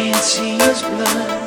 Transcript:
can't see his blood.